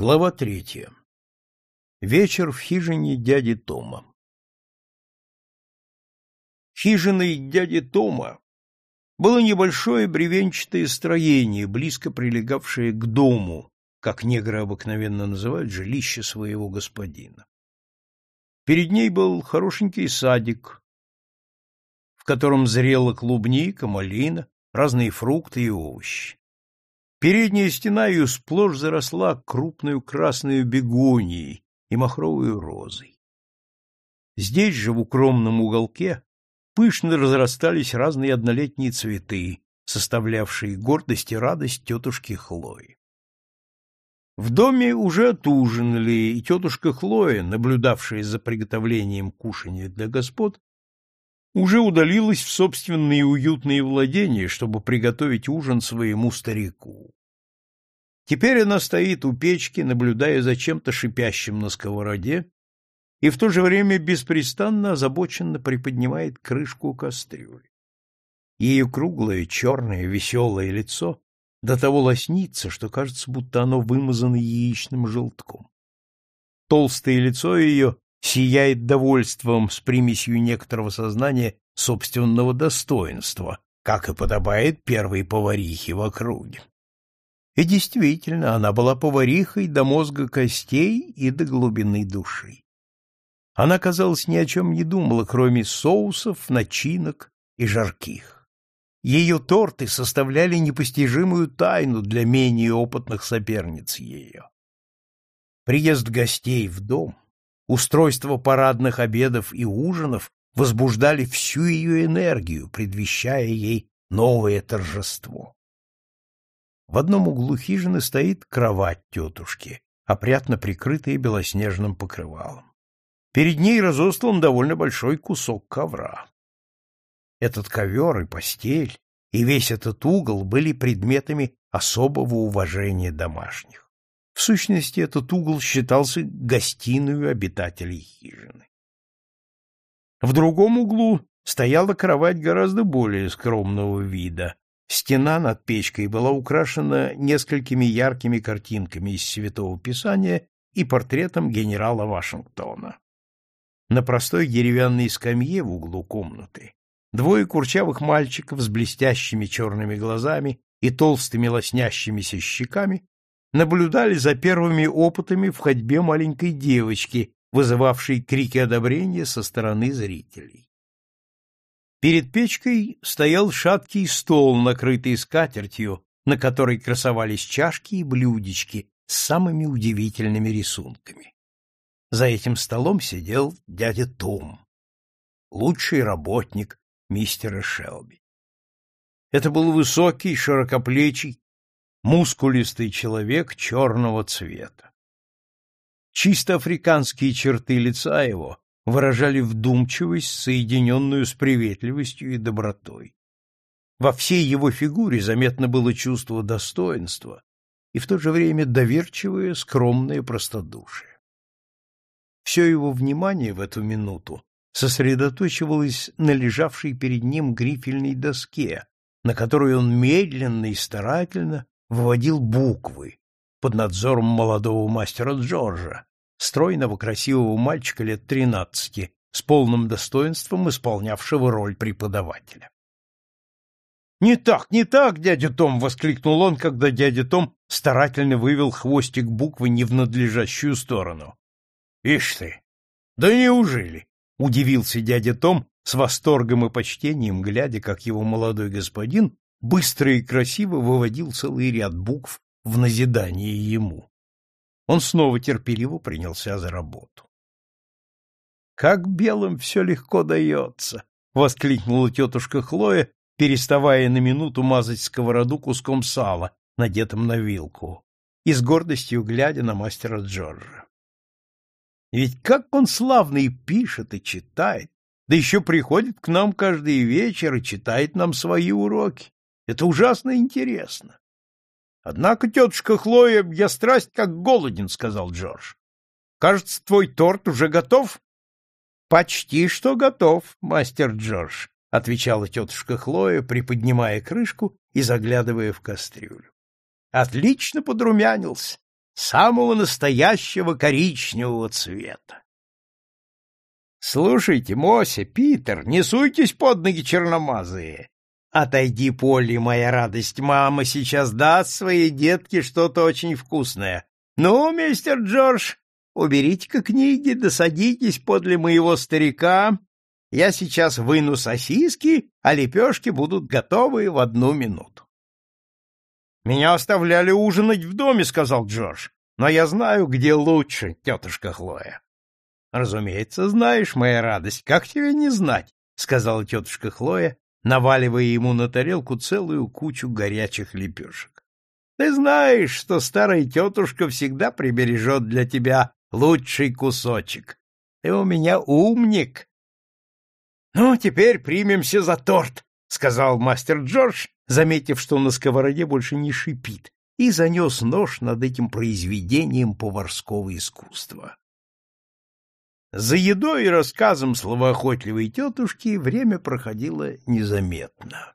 Глава третья. Вечер в хижине дяди Тома. Хижиной дяди Тома было небольшое бревенчатое строение, близко прилегавшее к дому, как негры обыкновенно называют жилище своего господина. Перед ней был хорошенький садик, в котором зрела клубника, малина, разные фрукты и овощи. Передняя стена ее сплошь заросла крупную красную бегонией и махровой розой. Здесь же, в укромном уголке, пышно разрастались разные однолетние цветы, составлявшие гордость и радость тетушки Хлои. В доме уже отужинали, и тетушка Хлоя, наблюдавшая за приготовлением кушанья для господ, уже удалилась в собственные уютные владения, чтобы приготовить ужин своему старику. Теперь она стоит у печки, наблюдая за чем-то шипящим на сковороде, и в то же время беспрестанно озабоченно приподнимает крышку кастрюли. Ее круглое, черное, веселое лицо до того лоснится, что кажется, будто оно вымазано яичным желтком. Толстое лицо ее сияет довольством с примесью некоторого сознания собственного достоинства, как и подобает первой поварихе в округе. И действительно, она была поварихой до мозга костей и до глубины души. Она, казалось, ни о чем не думала, кроме соусов, начинок и жарких. Ее торты составляли непостижимую тайну для менее опытных соперниц ее. Приезд гостей в дом, Устройство парадных обедов и ужинов возбуждали всю ее энергию, предвещая ей новое торжество. В одном углу хижины стоит кровать тетушки, опрятно прикрытая белоснежным покрывалом. Перед ней разостлан довольно большой кусок ковра. Этот ковер и постель, и весь этот угол были предметами особого уважения домашних. В сущности, этот угол считался гостиной обитателей хижины. В другом углу стояла кровать гораздо более скромного вида. Стена над печкой была украшена несколькими яркими картинками из Святого Писания и портретом генерала Вашингтона. На простой деревянной скамье в углу комнаты двое курчавых мальчиков с блестящими черными глазами и толстыми лоснящимися щеками наблюдали за первыми опытами в ходьбе маленькой девочки, вызывавшей крики одобрения со стороны зрителей. Перед печкой стоял шаткий стол, накрытый скатертью, на которой красовались чашки и блюдечки с самыми удивительными рисунками. За этим столом сидел дядя Том, лучший работник мистера Шелби. Это был высокий, широкоплечий, мускулистый человек черного цвета. Чисто африканские черты лица его выражали вдумчивость, соединенную с приветливостью и добротой. Во всей его фигуре заметно было чувство достоинства и в то же время доверчивое, скромное простодушие. Все его внимание в эту минуту сосредоточивалось на лежавшей перед ним грифельной доске, на которой он медленно и старательно выводил буквы под надзором молодого мастера Джорджа, стройного красивого мальчика лет тринадцати, с полным достоинством исполнявшего роль преподавателя. «Не так, не так, дядя Том!» — воскликнул он, когда дядя Том старательно вывел хвостик буквы не в надлежащую сторону. «Ишь ты! Да неужели?» — удивился дядя Том с восторгом и почтением, глядя, как его молодой господин быстро и красиво выводил целый ряд букв в назидание ему. Он снова терпеливо принялся за работу. «Как белым все легко дается!» — воскликнула тетушка Хлоя, переставая на минуту мазать сковороду куском сала, надетым на вилку, и с гордостью глядя на мастера Джорджа. «Ведь как он славно и пишет, и читает, да еще приходит к нам каждый вечер и читает нам свои уроки. Это ужасно интересно. — Однако, тетушка Хлоя, я страсть как голоден, — сказал Джордж. — Кажется, твой торт уже готов? — Почти что готов, мастер Джордж, — отвечала тетушка Хлоя, приподнимая крышку и заглядывая в кастрюлю. — Отлично подрумянился. самого настоящего коричневого цвета. Слушайте, Мося, Питер, не суйтесь под ноги черномазые. Отойди, Полли, моя радость, мама сейчас даст своей детке что-то очень вкусное. Ну, мистер Джордж, уберите-ка книги, да садитесь подле моего старика. Я сейчас выну сосиски, а лепешки будут готовы в одну минуту. Меня оставляли ужинать в доме, сказал Джордж. Но я знаю, где лучше, тетушка Хлоя. Разумеется, знаешь, моя радость. Как тебе не знать? сказала тетушка Хлоя, наваливая ему на тарелку целую кучу горячих лепешек. Ты знаешь, что старая тетушка всегда прибережет для тебя лучший кусочек. Ты у меня умник. Ну, теперь примемся за торт, сказал мастер Джордж, заметив, что на сковороде больше не шипит, и занес нож над этим произведением поварского искусства. За едой и рассказом словоохотливой тетушки время проходило незаметно.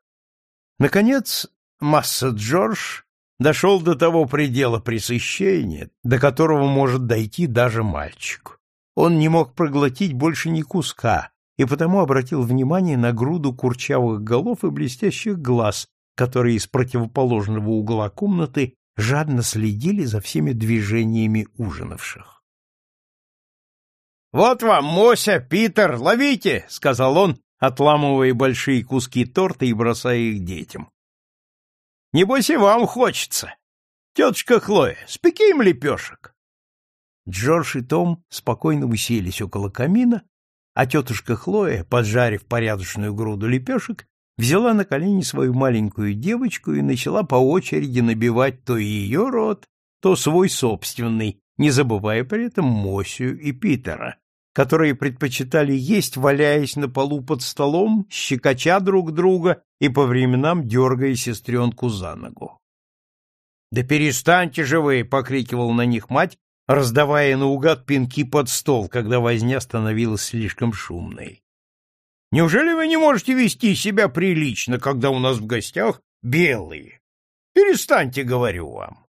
Наконец, масса Джордж дошел до того предела пресыщения, до которого может дойти даже мальчик. Он не мог проглотить больше ни куска, и потому обратил внимание на груду курчавых голов и блестящих глаз, которые из противоположного угла комнаты жадно следили за всеми движениями ужинавших. «Вот вам, Мося, Питер, ловите!» — сказал он, отламывая большие куски торта и бросая их детям. «Небось и вам хочется. Тетушка Хлоя, спеки им лепешек». Джордж и Том спокойно уселись около камина, а тетушка Хлоя, поджарив порядочную груду лепешек, взяла на колени свою маленькую девочку и начала по очереди набивать то ее рот, то свой собственный, не забывая при этом Мосию и Питера, которые предпочитали есть, валяясь на полу под столом, щекоча друг друга и по временам дергая сестренку за ногу. — Да перестаньте же вы! — покрикивал на них мать, раздавая наугад пинки под стол, когда возня становилась слишком шумной. Неужели вы не можете вести себя прилично, когда у нас в гостях белые? Перестаньте, говорю вам.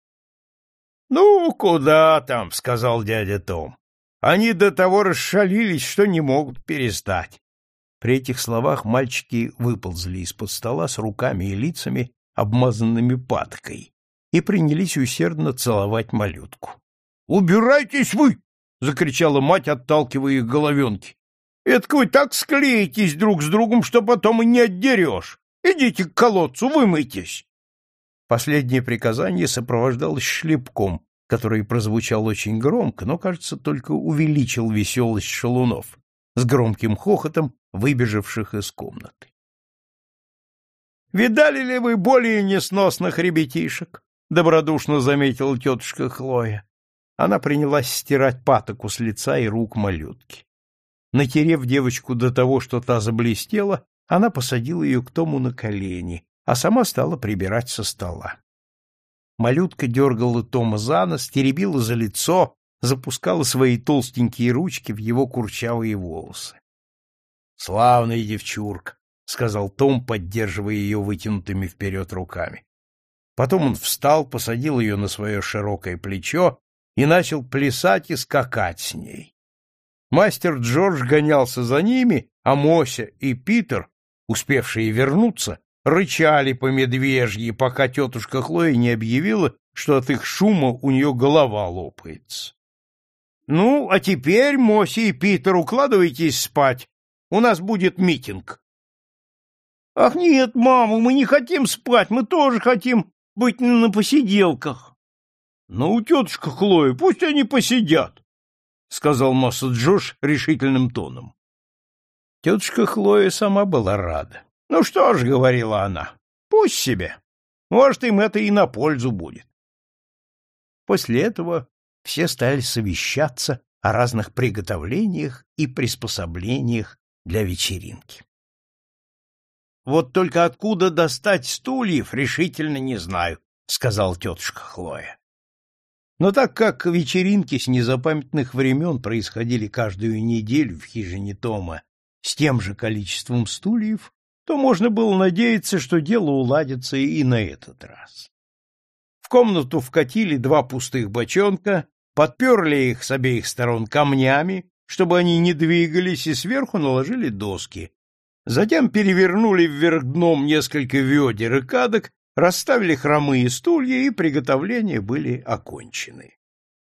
Ну, куда там, сказал дядя Том. Они до того расшалились, что не могут перестать. При этих словах мальчики выползли из-под стола с руками и лицами, обмазанными паткой, и принялись усердно целовать малютку. «Убирайтесь вы!» — закричала мать, отталкивая их головенки. Это вы так склеитесь друг с другом, что потом и не отдерешь. Идите к колодцу, вымойтесь. Последнее приказание сопровождалось шлепком, который прозвучал очень громко, но, кажется, только увеличил веселость шалунов с громким хохотом, выбежавших из комнаты. «Видали ли вы более несносных ребятишек?» — добродушно заметила тетушка Хлоя. Она принялась стирать патоку с лица и рук малютки. Натерев девочку до того, что та заблестела, она посадила ее к Тому на колени, а сама стала прибирать со стола. Малютка дергала Тома за нос, теребила за лицо, запускала свои толстенькие ручки в его курчавые волосы. — Славная девчурка, — сказал Том, поддерживая ее вытянутыми вперед руками. Потом он встал, посадил ее на свое широкое плечо и начал плясать и скакать с ней. Мастер Джордж гонялся за ними, а Мося и Питер, успевшие вернуться, рычали по медвежьи, пока тетушка Хлоя не объявила, что от их шума у нее голова лопается. — Ну, а теперь, Мося и Питер, укладывайтесь спать. У нас будет митинг. — Ах нет, мама, мы не хотим спать, мы тоже хотим быть на посиделках. — Ну, тетушка Хлоя, пусть они посидят. — сказал Масса Джош решительным тоном. Тетушка Хлоя сама была рада. — Ну что ж, — говорила она, — пусть себе. Может, им это и на пользу будет. После этого все стали совещаться о разных приготовлениях и приспособлениях для вечеринки. «Вот только откуда достать стульев, решительно не знаю», — сказал тетушка Хлоя. Но так как вечеринки с незапамятных времен происходили каждую неделю в хижине Тома с тем же количеством стульев, то можно было надеяться, что дело уладится и на этот раз. В комнату вкатили два пустых бочонка, подперли их с обеих сторон камнями, чтобы они не двигались, и сверху наложили доски. Затем перевернули вверх дном несколько ведер и кадок, расставили хромые стулья, и приготовления были окончены.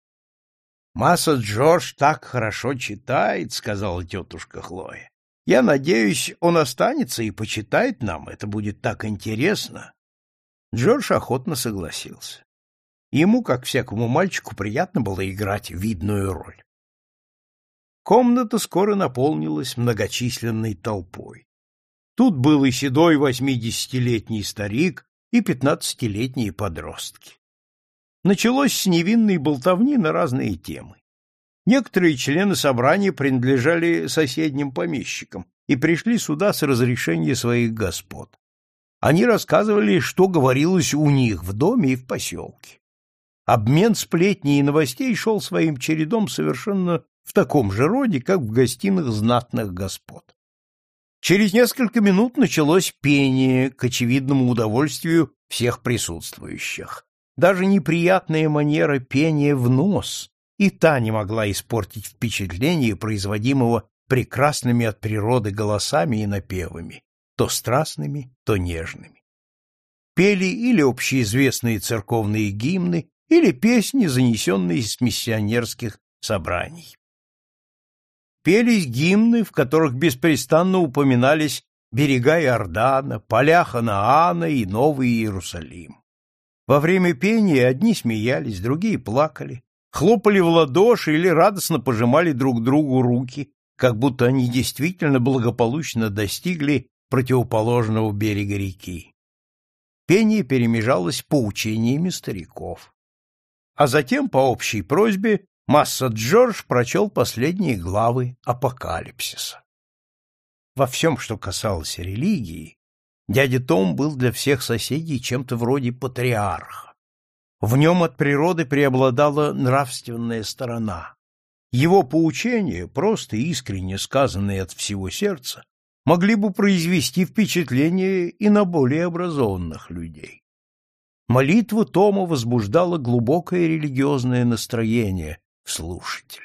— Масса Джордж так хорошо читает, — сказала тетушка Хлоя. — Я надеюсь, он останется и почитает нам, это будет так интересно. Джордж охотно согласился. Ему, как всякому мальчику, приятно было играть видную роль. Комната скоро наполнилась многочисленной толпой. Тут был и седой восьмидесятилетний старик, и пятнадцатилетние подростки. Началось с невинной болтовни на разные темы. Некоторые члены собрания принадлежали соседним помещикам и пришли сюда с разрешения своих господ. Они рассказывали, что говорилось у них в доме и в поселке. Обмен сплетней и новостей шел своим чередом совершенно в таком же роде, как в гостиных знатных господ. Через несколько минут началось пение к очевидному удовольствию всех присутствующих. Даже неприятная манера пения в нос и та не могла испортить впечатление, производимого прекрасными от природы голосами и напевами, то страстными, то нежными. Пели или общеизвестные церковные гимны, или песни, занесенные с миссионерских собраний пелись гимны, в которых беспрестанно упоминались берега Иордана, поля Ханаана и Новый Иерусалим. Во время пения одни смеялись, другие плакали, хлопали в ладоши или радостно пожимали друг другу руки, как будто они действительно благополучно достигли противоположного берега реки. Пение перемежалось поучениями стариков. А затем, по общей просьбе, Масса Джордж прочел последние главы Апокалипсиса. Во всем, что касалось религии, дядя Том был для всех соседей чем-то вроде патриарха. В нем от природы преобладала нравственная сторона. Его поучения, просто искренне сказанные от всего сердца, могли бы произвести впечатление и на более образованных людей. Молитва Тома возбуждала глубокое религиозное настроение, слушателя.